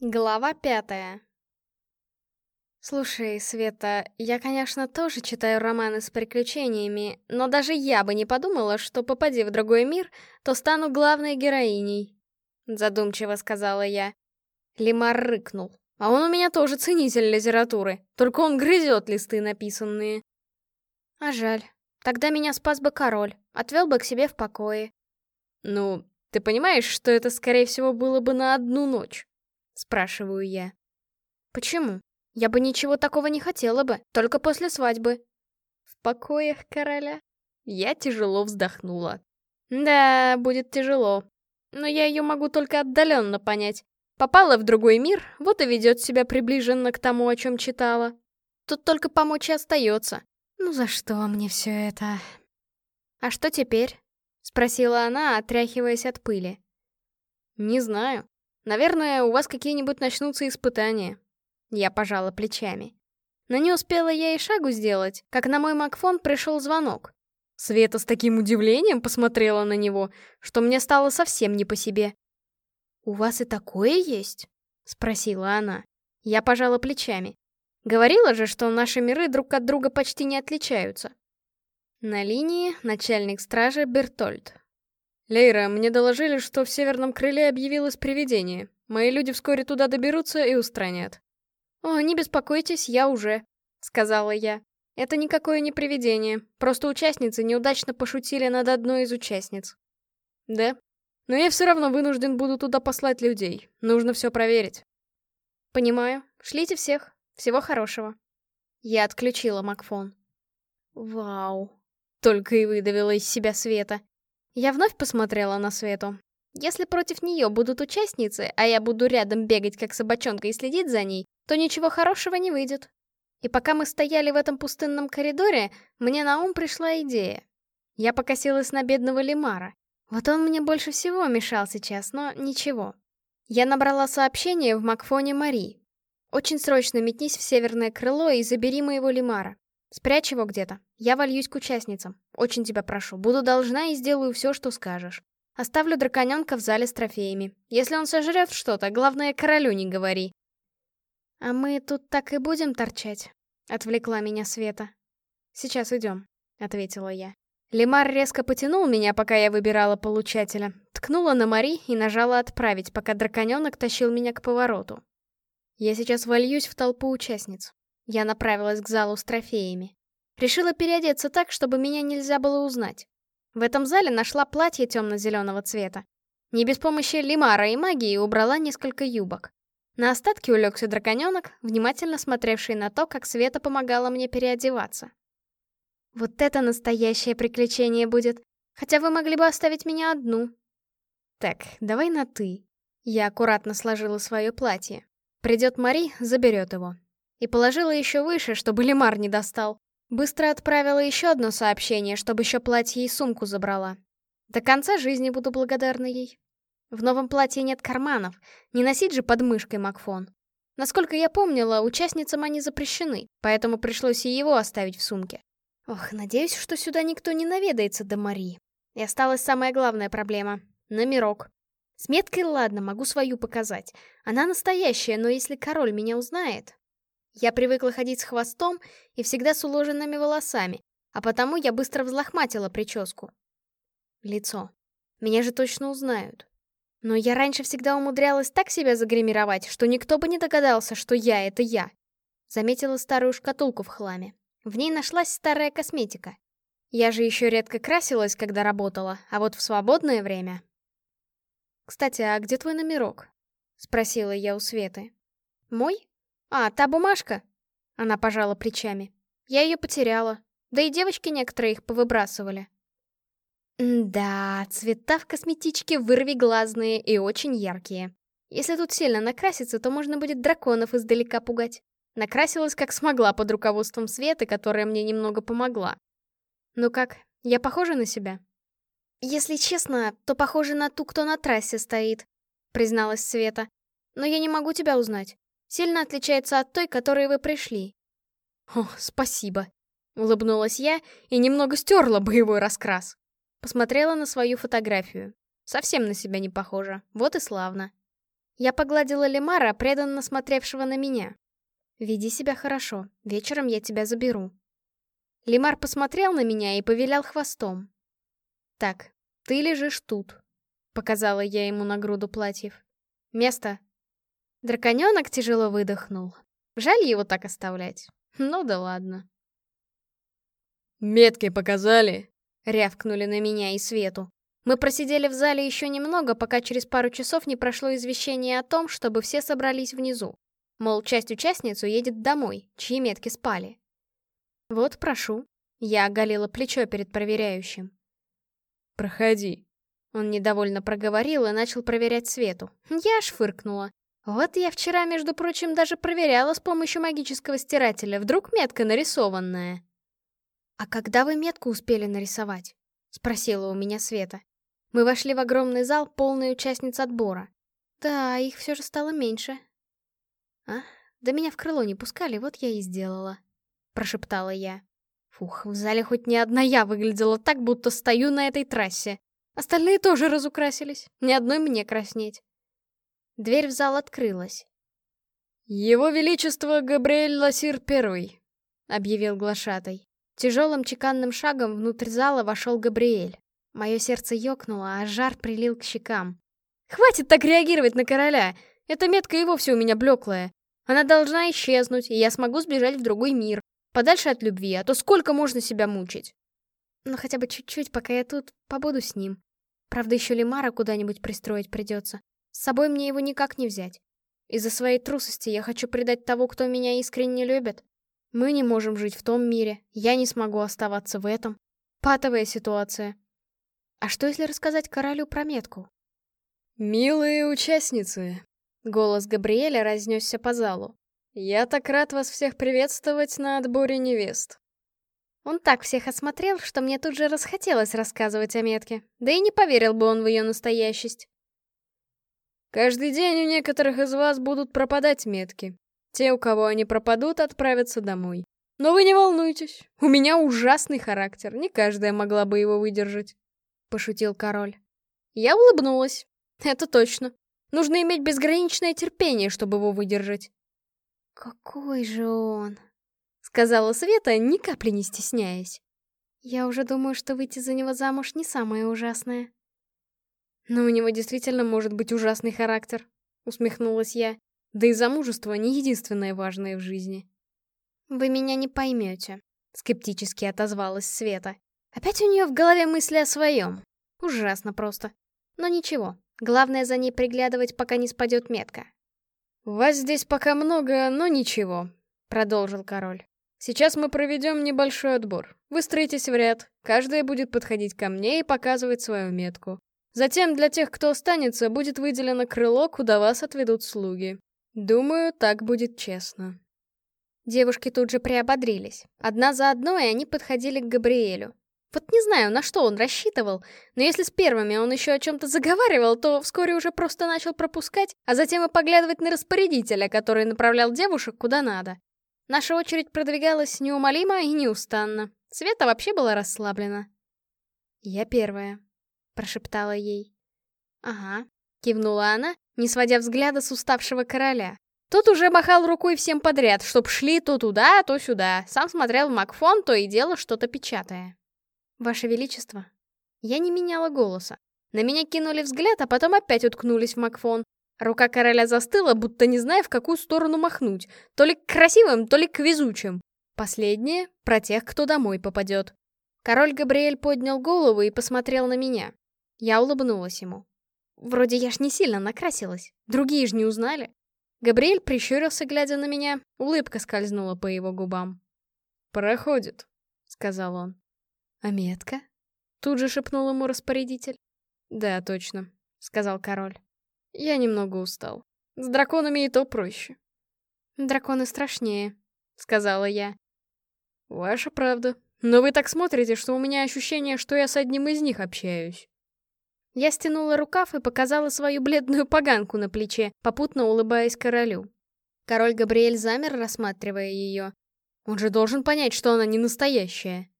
Глава пятая Слушай, Света, я, конечно, тоже читаю романы с приключениями, но даже я бы не подумала, что, попади в другой мир, то стану главной героиней. Задумчиво сказала я. Лимар рыкнул. А он у меня тоже ценитель литературы, только он грызет листы написанные. А жаль. Тогда меня спас бы король, отвел бы к себе в покое. Ну, ты понимаешь, что это, скорее всего, было бы на одну ночь? Спрашиваю я. Почему? Я бы ничего такого не хотела бы, только после свадьбы. В покоях короля? Я тяжело вздохнула. Да, будет тяжело. Но я ее могу только отдаленно понять. Попала в другой мир, вот и ведет себя приближенно к тому, о чем читала. Тут только помочь и остается. Ну за что мне все это? А что теперь? Спросила она, отряхиваясь от пыли. Не знаю. Наверное, у вас какие-нибудь начнутся испытания. Я пожала плечами. Но не успела я и шагу сделать, как на мой макфон пришел звонок. Света с таким удивлением посмотрела на него, что мне стало совсем не по себе. «У вас и такое есть?» — спросила она. Я пожала плечами. Говорила же, что наши миры друг от друга почти не отличаются. На линии начальник стражи Бертольд. «Лейра, мне доложили, что в северном крыле объявилось привидение. Мои люди вскоре туда доберутся и устранят». «О, не беспокойтесь, я уже», — сказала я. «Это никакое не привидение, просто участницы неудачно пошутили над одной из участниц». «Да? Но я все равно вынужден буду туда послать людей. Нужно все проверить». «Понимаю. Шлите всех. Всего хорошего». Я отключила Макфон. «Вау», — только и выдавила из себя Света. Я вновь посмотрела на Свету. Если против нее будут участницы, а я буду рядом бегать как собачонка и следить за ней, то ничего хорошего не выйдет. И пока мы стояли в этом пустынном коридоре, мне на ум пришла идея. Я покосилась на бедного Лимара. Вот он мне больше всего мешал сейчас, но ничего. Я набрала сообщение в Макфоне Мари. Очень срочно метнись в северное крыло и забери моего Лимара. Спрячь его где-то. Я вольюсь к участницам. Очень тебя прошу. Буду должна и сделаю все, что скажешь. Оставлю драконенка в зале с трофеями. Если он сожрет что-то, главное, королю не говори. А мы тут так и будем торчать? Отвлекла меня Света. Сейчас идем, ответила я. Лемар резко потянул меня, пока я выбирала получателя. Ткнула на Мари и нажала «Отправить», пока драконенок тащил меня к повороту. Я сейчас вольюсь в толпу участниц. Я направилась к залу с трофеями. Решила переодеться так, чтобы меня нельзя было узнать. В этом зале нашла платье темно-зеленого цвета. Не без помощи лимара и магии убрала несколько юбок. На остатки улегся драконенок, внимательно смотревший на то, как Света помогала мне переодеваться. Вот это настоящее приключение будет. Хотя вы могли бы оставить меня одну. Так, давай на «ты». Я аккуратно сложила свое платье. Придет Мари, заберет его. И положила еще выше, чтобы Лемар не достал. Быстро отправила еще одно сообщение, чтобы еще платье и сумку забрала. До конца жизни буду благодарна ей. В новом платье нет карманов, не носить же под мышкой Макфон. Насколько я помнила, участницам они запрещены, поэтому пришлось и его оставить в сумке. Ох, надеюсь, что сюда никто не наведается до Марии. И осталась самая главная проблема — номерок. С меткой ладно, могу свою показать. Она настоящая, но если король меня узнает, я привыкла ходить с хвостом и всегда с уложенными волосами, а потому я быстро взлохматила прическу. Лицо. Меня же точно узнают. Но я раньше всегда умудрялась так себя загримировать, что никто бы не догадался, что я — это я. Заметила старую шкатулку в хламе. В ней нашлась старая косметика. Я же еще редко красилась, когда работала, а вот в свободное время... «Кстати, а где твой номерок?» — спросила я у Светы. «Мой? «А, та бумажка?» Она пожала плечами. «Я ее потеряла. Да и девочки некоторые их повыбрасывали». «Да, цвета в косметичке вырви глазные и очень яркие. Если тут сильно накраситься, то можно будет драконов издалека пугать. Накрасилась как смогла под руководством Светы, которая мне немного помогла. Ну как, я похожа на себя?» «Если честно, то похожа на ту, кто на трассе стоит», — призналась Света. «Но я не могу тебя узнать. Сильно отличается от той, которой вы пришли. О, спасибо. Улыбнулась я и немного стерла боевой раскрас. Посмотрела на свою фотографию. Совсем на себя не похожа. Вот и славно. Я погладила Лемара, преданно смотревшего на меня. «Веди себя хорошо, вечером я тебя заберу». Лемар посмотрел на меня и повилял хвостом. «Так, ты лежишь тут», — показала я ему на груду платьев. «Место». Драконёнок тяжело выдохнул. Жаль его так оставлять. Ну да ладно. «Метки показали?» — рявкнули на меня и Свету. Мы просидели в зале еще немного, пока через пару часов не прошло извещение о том, чтобы все собрались внизу. Мол, часть участниц уедет домой, чьи метки спали. «Вот, прошу». Я оголила плечо перед проверяющим. «Проходи». Он недовольно проговорил и начал проверять Свету. Я аж фыркнула. Вот я вчера, между прочим, даже проверяла с помощью магического стирателя, вдруг метка нарисованная. «А когда вы метку успели нарисовать?» — спросила у меня Света. Мы вошли в огромный зал, полный участниц отбора. Да, их все же стало меньше. А, да меня в крыло не пускали, вот я и сделала. Прошептала я. Фух, в зале хоть не одна я выглядела так, будто стою на этой трассе. Остальные тоже разукрасились, ни одной мне краснеть. Дверь в зал открылась. «Его Величество Габриэль Ласир Первый», — объявил глашатай. Тяжелым чеканным шагом внутрь зала вошел Габриэль. Мое сердце ёкнуло, а жар прилил к щекам. «Хватит так реагировать на короля! Эта метка и вовсе у меня блеклая. Она должна исчезнуть, и я смогу сбежать в другой мир, подальше от любви, а то сколько можно себя мучить? Но хотя бы чуть-чуть, пока я тут, побуду с ним. Правда, еще Лимара куда-нибудь пристроить придется. С собой мне его никак не взять. Из-за своей трусости я хочу предать того, кто меня искренне любит. Мы не можем жить в том мире, я не смогу оставаться в этом. Патовая ситуация. А что, если рассказать королю про метку? «Милые участницы!» — голос Габриэля разнесся по залу. «Я так рад вас всех приветствовать на отборе невест!» Он так всех осмотрел, что мне тут же расхотелось рассказывать о метке, да и не поверил бы он в ее настоящесть. «Каждый день у некоторых из вас будут пропадать метки. Те, у кого они пропадут, отправятся домой. Но вы не волнуйтесь, у меня ужасный характер, не каждая могла бы его выдержать. — пошутил король. Я улыбнулась. Это точно. Нужно иметь безграничное терпение, чтобы его выдержать. «Какой же он?» — сказала Света, ни капли не стесняясь. «Я уже думаю, что выйти за него замуж не самое ужасное». «Но у него действительно может быть ужасный характер», — усмехнулась я. «Да и замужество не единственное важное в жизни». «Вы меня не поймете», — скептически отозвалась Света. Опять у нее в голове мысли о своем. Ужасно просто. Но ничего, главное за ней приглядывать, пока не спадет метка. «Вас здесь пока много, но ничего», — продолжил король. «Сейчас мы проведем небольшой отбор. Выстроитесь в ряд, каждая будет подходить ко мне и показывать свою метку. Затем для тех, кто останется, будет выделено крыло, куда вас отведут слуги. Думаю, так будет честно». Девушки тут же приободрились. Одна за одной они подходили к Габриэлю. Вот не знаю, на что он рассчитывал, но если с первыми он еще о чем-то заговаривал, то вскоре уже просто начал пропускать, а затем и поглядывать на распорядителя, который направлял девушек куда надо. Наша очередь продвигалась неумолимо и неустанно. Света вообще была расслаблена. «Я первая», — прошептала ей. «Ага», — кивнула она, не сводя взгляда с уставшего короля. Тот уже махал рукой всем подряд, чтоб шли то туда, то сюда. Сам смотрел в Макфон, то и дело что-то печатая. «Ваше Величество». Я не меняла голоса. На меня кинули взгляд, а потом опять уткнулись в Макфон. Рука короля застыла, будто не зная, в какую сторону махнуть. То ли к красивым, то ли к везучим. Последнее — про тех, кто домой попадет. Король Габриэль поднял голову и посмотрел на меня. Я улыбнулась ему. Вроде я ж не сильно накрасилась. Другие ж не узнали. Габриэль прищурился, глядя на меня. Улыбка скользнула по его губам. «Проходит», — сказал он. «А метка?» Тут же шепнул ему распорядитель. «Да, точно», — сказал король. «Я немного устал. С драконами и то проще». «Драконы страшнее», — сказала я. «Ваша правда. Но вы так смотрите, что у меня ощущение, что я с одним из них общаюсь». Я стянула рукав и показала свою бледную поганку на плече, попутно улыбаясь королю. Король Габриэль замер, рассматривая ее. Он же должен понять, что она не настоящая.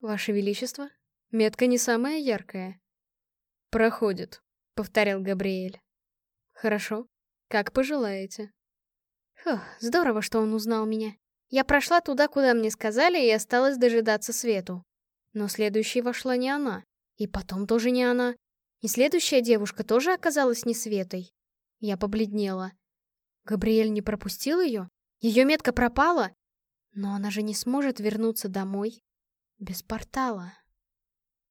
«Ваше Величество, метка не самая яркая». «Проходит», — повторил Габриэль. Хорошо. Как пожелаете. Фух, здорово, что он узнал меня. Я прошла туда, куда мне сказали, и осталась дожидаться Свету. Но следующей вошла не она. И потом тоже не она. И следующая девушка тоже оказалась не Светой. Я побледнела. Габриэль не пропустил ее? Ее метка пропала? Но она же не сможет вернуться домой без портала.